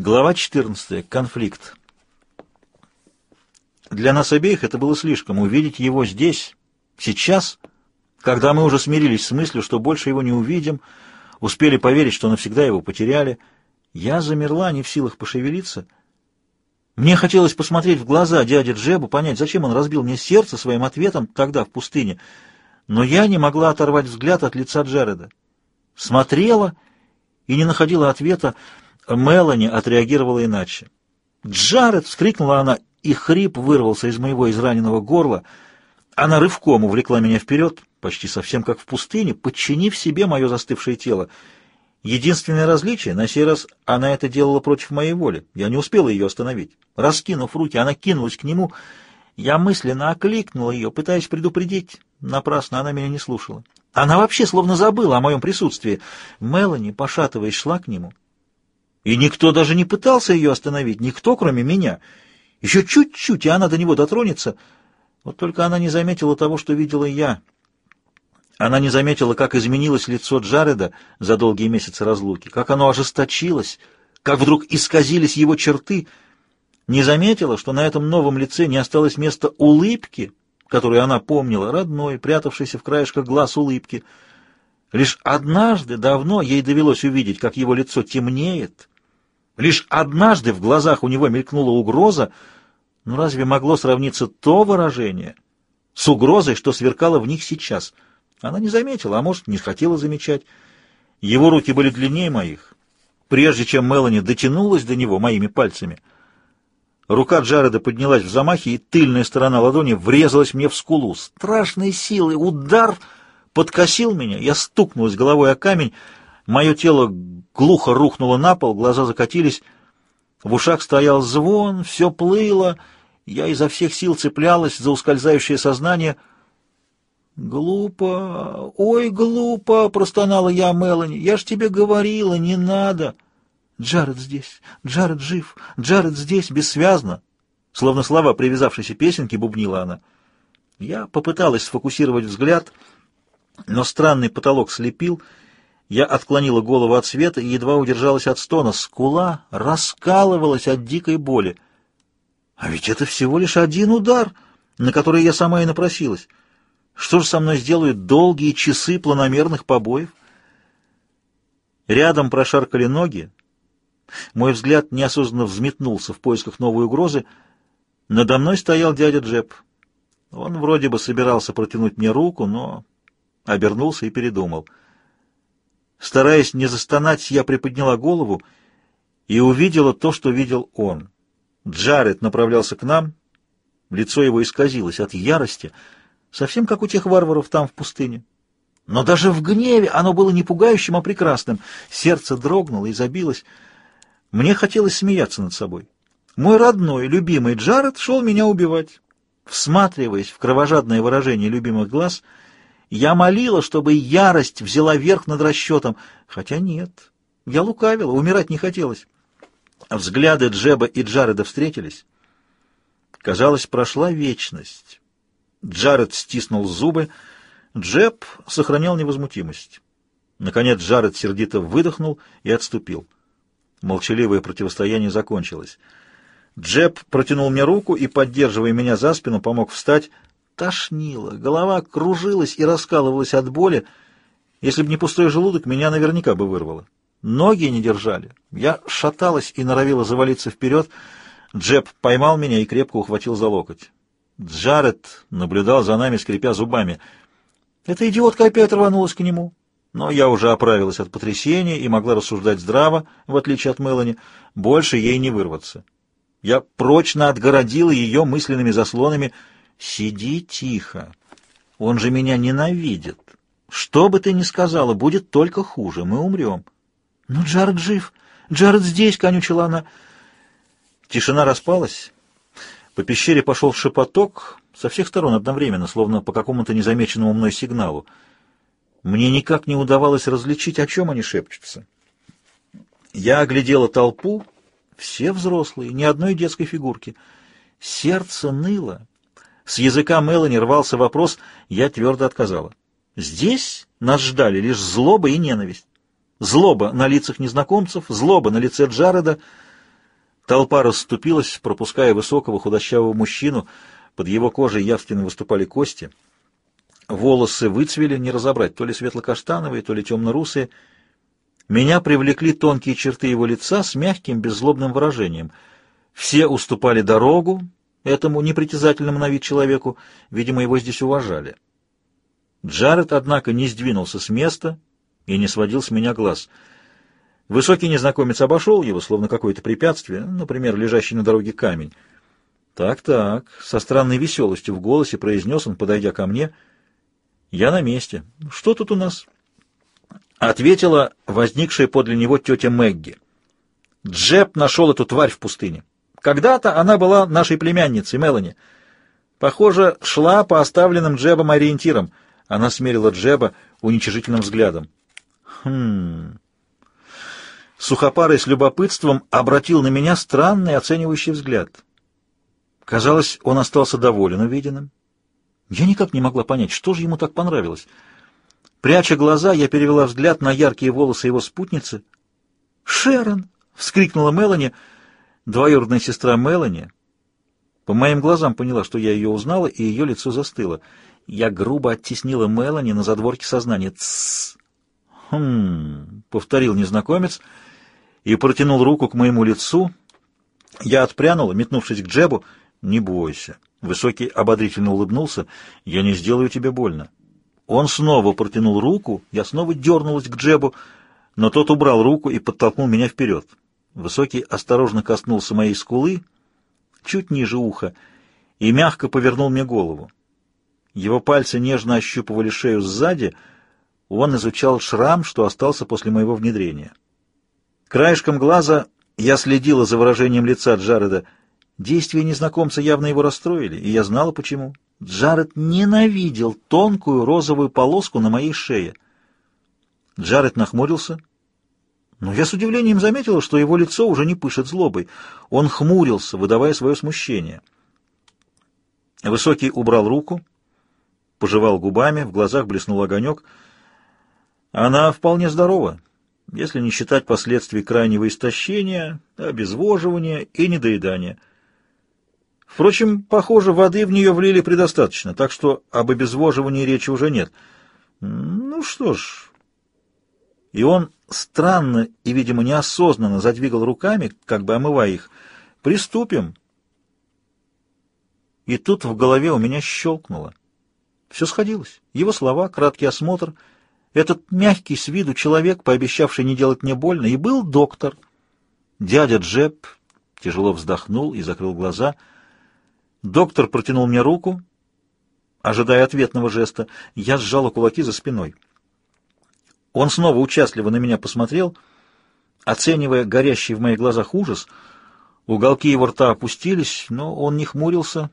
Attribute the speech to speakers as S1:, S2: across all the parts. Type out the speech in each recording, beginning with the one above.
S1: Глава 14. Конфликт. Для нас обеих это было слишком. Увидеть его здесь, сейчас, когда мы уже смирились с мыслью, что больше его не увидим, успели поверить, что навсегда его потеряли. Я замерла, не в силах пошевелиться. Мне хотелось посмотреть в глаза дяде Джебу, понять, зачем он разбил мне сердце своим ответом тогда в пустыне. Но я не могла оторвать взгляд от лица Джареда. Смотрела и не находила ответа, Мелани отреагировала иначе. «Джаред!» — вскрикнула она, и хрип вырвался из моего израненного горла. Она рывком увлекла меня вперед, почти совсем как в пустыне, подчинив себе мое застывшее тело. Единственное различие, на сей раз она это делала против моей воли. Я не успела ее остановить. Раскинув руки, она кинулась к нему. Я мысленно окликнула ее, пытаясь предупредить. Напрасно она меня не слушала. Она вообще словно забыла о моем присутствии. Мелани, пошатываясь, шла к нему. И никто даже не пытался ее остановить, никто, кроме меня. Еще чуть-чуть, и она до него дотронется. Вот только она не заметила того, что видела я. Она не заметила, как изменилось лицо Джареда за долгие месяцы разлуки, как оно ожесточилось, как вдруг исказились его черты. Не заметила, что на этом новом лице не осталось места улыбки, которую она помнила, родной, прятавшейся в краешках глаз улыбки — Лишь однажды давно ей довелось увидеть, как его лицо темнеет. Лишь однажды в глазах у него мелькнула угроза. Но разве могло сравниться то выражение с угрозой, что сверкало в них сейчас? Она не заметила, а может, не хотела замечать. Его руки были длиннее моих. Прежде чем Мелани дотянулась до него моими пальцами, рука Джареда поднялась в замахе, и тыльная сторона ладони врезалась мне в скулу. Страшной силой удар — подкосил меня, я стукнулась головой о камень, мое тело глухо рухнуло на пол, глаза закатились, в ушах стоял звон, все плыло, я изо всех сил цеплялась за ускользающее сознание. «Глупо, ой, глупо!» — простонала я Мелани. «Я ж тебе говорила, не надо!» «Джаред здесь, Джаред жив, Джаред здесь, бессвязно!» Словно слова привязавшейся песенки бубнила она. Я попыталась сфокусировать взгляд — но странный потолок слепил. Я отклонила голову от света и едва удержалась от стона. Скула раскалывалась от дикой боли. А ведь это всего лишь один удар, на который я сама и напросилась. Что же со мной сделают долгие часы планомерных побоев? Рядом прошаркали ноги. Мой взгляд неосознанно взметнулся в поисках новой угрозы. Надо мной стоял дядя Джеб. Он вроде бы собирался протянуть мне руку, но обернулся и передумал. Стараясь не застонать, я приподняла голову и увидела то, что видел он. Джаред направлялся к нам, лицо его исказилось от ярости, совсем как у тех варваров там, в пустыне. Но даже в гневе оно было не пугающим, а прекрасным. Сердце дрогнуло и забилось. Мне хотелось смеяться над собой. Мой родной, любимый Джаред шел меня убивать. Всматриваясь в кровожадное выражение любимых глаз — я молила, чтобы ярость взяла верх над расчетом, хотя нет, я лукавила, умирать не хотелось. Взгляды Джеба и Джареда встретились. Казалось, прошла вечность. Джаред стиснул зубы, Джеб сохранял невозмутимость. Наконец Джаред сердито выдохнул и отступил. Молчаливое противостояние закончилось. Джеб протянул мне руку и, поддерживая меня за спину, помог встать, тошнило, голова кружилась и раскалывалась от боли. Если бы не пустой желудок, меня наверняка бы вырвало. Ноги не держали. Я шаталась и норовила завалиться вперед. Джеб поймал меня и крепко ухватил за локоть. Джаред наблюдал за нами, скрипя зубами. Эта идиотка опять рванулась к нему. Но я уже оправилась от потрясения и могла рассуждать здраво, в отличие от Мелани. Больше ей не вырваться. Я прочно отгородила ее мысленными заслонами — Сиди тихо. Он же меня ненавидит. Что бы ты ни сказала, будет только хуже. Мы умрем. Ну, Джаред жив. Джаред здесь, конючила она. Тишина распалась. По пещере пошел шепоток со всех сторон одновременно, словно по какому-то незамеченному мной сигналу. Мне никак не удавалось различить, о чем они шепчутся. Я оглядела толпу, все взрослые, ни одной детской фигурки. Сердце ныло. С языка Мелани рвался вопрос, я твердо отказала. Здесь нас ждали лишь злоба и ненависть. Злоба на лицах незнакомцев, злоба на лице Джареда. Толпа расступилась, пропуская высокого худощавого мужчину. Под его кожей явственно выступали кости. Волосы выцвели, не разобрать, то ли светло-каштановые, то ли темно-русые. Меня привлекли тонкие черты его лица с мягким, беззлобным выражением. Все уступали дорогу этому непритязательному на вид человеку, видимо, его здесь уважали. Джаред, однако, не сдвинулся с места и не сводил с меня глаз — Высокий незнакомец обошел его, словно какое-то препятствие, например, лежащий на дороге камень. «Так-так», — со странной веселостью в голосе произнес он, подойдя ко мне. «Я на месте. Что тут у нас?» Ответила возникшая подле него тетя Мэгги. «Джеб нашел эту тварь в пустыне. Когда-то она была нашей племянницей, Мелани. Похоже, шла по оставленным Джебом ориентирам». Она смерила Джеба уничижительным взглядом. «Хм...» Сухопарый с любопытством обратил на меня странный оценивающий взгляд. Казалось, он остался доволен увиденным. Я никак не могла понять, что же ему так понравилось. Пряча глаза, я перевела взгляд на яркие волосы его спутницы. «Шерон!» — вскрикнула Мелани, двоюродная сестра Мелани. По моим глазам поняла, что я ее узнала, и ее лицо застыло. Я грубо оттеснила Мелани на задворке сознания. «Тссс!» «Хм...» — повторил незнакомец — и протянул руку к моему лицу. Я отпрянула, метнувшись к Джебу. «Не бойся». Высокий ободрительно улыбнулся. «Я не сделаю тебе больно». Он снова протянул руку, я снова дернулась к Джебу, но тот убрал руку и подтолкнул меня вперед. Высокий осторожно коснулся моей скулы, чуть ниже уха, и мягко повернул мне голову. Его пальцы нежно ощупывали шею сзади, он изучал шрам, что остался после моего внедрения. Краешком глаза я следила за выражением лица Джареда. Действия незнакомца явно его расстроили, и я знала почему. Джаред ненавидел тонкую розовую полоску на моей шее. Джаред нахмурился, но я с удивлением заметила, что его лицо уже не пышет злобой. Он хмурился, выдавая свое смущение. Высокий убрал руку, пожевал губами, в глазах блеснул огонек. «Она вполне здорова», если не считать последствий крайнего истощения, обезвоживания и недоедания. Впрочем, похоже, воды в нее влили предостаточно, так что об обезвоживании речи уже нет. Ну что ж... И он странно и, видимо, неосознанно задвигал руками, как бы омывая их. «Приступим!» И тут в голове у меня щелкнуло. Все сходилось. Его слова, краткий осмотр — этот мягкий с виду человек, пообещавший не делать мне больно, и был доктор. Дядя Джеб тяжело вздохнул и закрыл глаза. Доктор протянул мне руку, ожидая ответного жеста. Я сжала кулаки за спиной. Он снова участливо на меня посмотрел, оценивая горящий в моих глазах ужас. Уголки его рта опустились, но он не хмурился,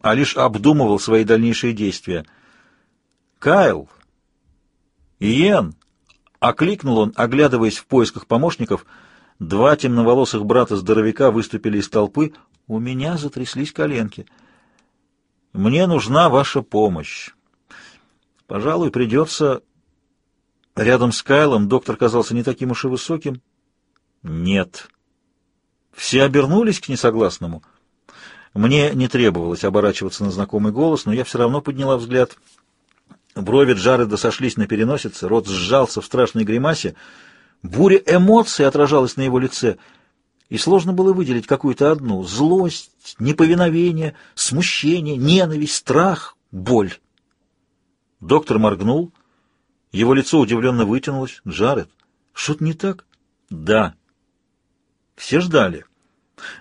S1: а лишь обдумывал свои дальнейшие действия. «Кайл!» «Иен!» — окликнул он, оглядываясь в поисках помощников. Два темноволосых брата-здоровяка выступили из толпы. У меня затряслись коленки. «Мне нужна ваша помощь. Пожалуй, придется...» Рядом с Кайлом доктор казался не таким уж и высоким. «Нет». Все обернулись к несогласному. Мне не требовалось оборачиваться на знакомый голос, но я все равно подняла взгляд — Брови Джареда сошлись на переносице, рот сжался в страшной гримасе. Буря эмоций отражалась на его лице, и сложно было выделить какую-то одну — злость, неповиновение, смущение, ненависть, страх, боль. Доктор моргнул, его лицо удивленно вытянулось. «Джаред, что-то не так?» «Да». Все ждали.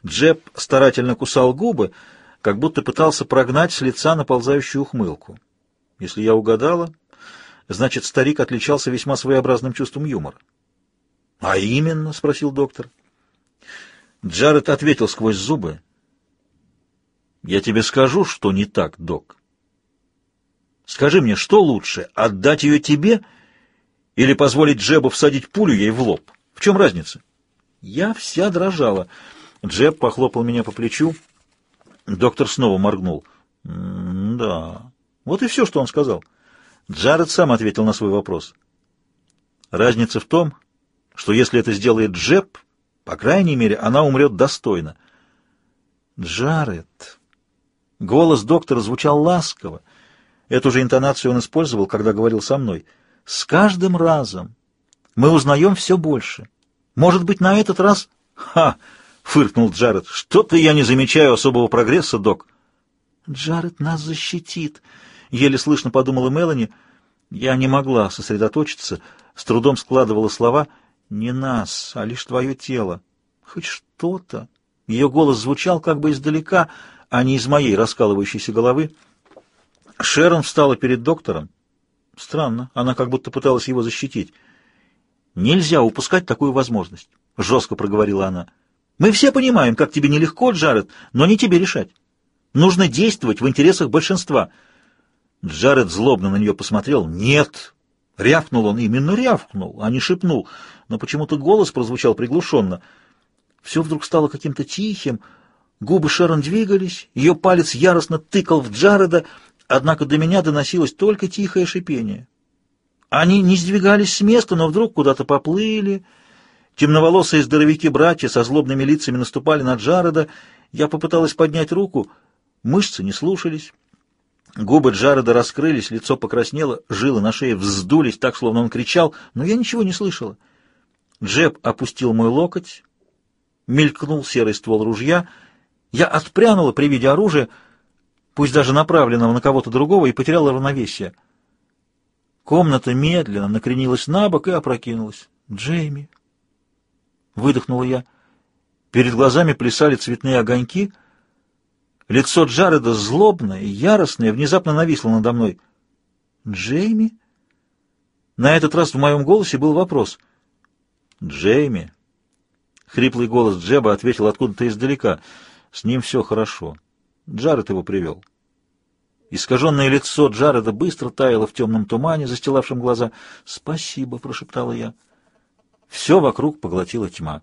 S1: Джеб старательно кусал губы, как будто пытался прогнать с лица наползающую ухмылку. Если я угадала, значит, старик отличался весьма своеобразным чувством юмора. — А именно? — спросил доктор. Джаред ответил сквозь зубы. — Я тебе скажу, что не так, док. Скажи мне, что лучше, отдать ее тебе или позволить Джебу всадить пулю ей в лоб? В чем разница? Я вся дрожала. Джеб похлопал меня по плечу. Доктор снова моргнул. — Да... Вот и все, что он сказал. Джаред сам ответил на свой вопрос. Разница в том, что если это сделает Джеб, По крайней мере, она умрет достойно. Джаред. Голос доктора звучал ласково. Эту же интонацию он использовал, когда говорил со мной. С каждым разом мы узнаем все больше. Может быть, на этот раз... Ха! — фыркнул Джаред. Что-то я не замечаю особого прогресса, док. Джаред нас защитит, — еле слышно подумала Мелани. Я не могла сосредоточиться, с трудом складывала слова. Не нас, а лишь твое тело. Хоть что-то. Ее голос звучал как бы издалека, а не из моей раскалывающейся головы. Шерон встала перед доктором. Странно, она как будто пыталась его защитить. «Нельзя упускать такую возможность», — жестко проговорила она. «Мы все понимаем, как тебе нелегко, Джаред, но не тебе решать. Нужно действовать в интересах большинства». Джаред злобно на нее посмотрел. «Нет!» Рявкнул он, именно рявкнул, а не шепнул, но почему-то голос прозвучал приглушенно. Все вдруг стало каким-то тихим, губы Шерон двигались, ее палец яростно тыкал в Джареда, однако до меня доносилось только тихое шипение. Они не сдвигались с места, но вдруг куда-то поплыли. Темноволосые здоровяки-братья со злобными лицами наступали на Джареда. Я попыталась поднять руку, мышцы не слушались. Губы Джареда раскрылись, лицо покраснело, жилы на шее вздулись так, словно он кричал, но я ничего не слышала. Джеб опустил мой локоть, мелькнул серый ствол ружья. Я отпрянула при виде оружия, пусть даже направленного на кого-то другого, и потеряла равновесие. Комната медленно накренилась на бок и опрокинулась. «Джейми!» Выдохнула я. Перед глазами плясали цветные огоньки — Лицо Джареда злобное и яростное внезапно нависло надо мной. «Джейми?» На этот раз в моем голосе был вопрос. «Джейми?» Хриплый голос Джеба ответил откуда-то издалека. «С ним все хорошо. Джаред его привел». Искаженное лицо Джареда быстро таяло в темном тумане, застилавшем глаза. «Спасибо», — прошептала я. Все вокруг поглотила тьма.